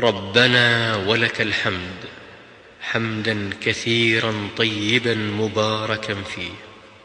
ربنا ولك الحمد حمدا كثيرا طيبا مباركا فيه.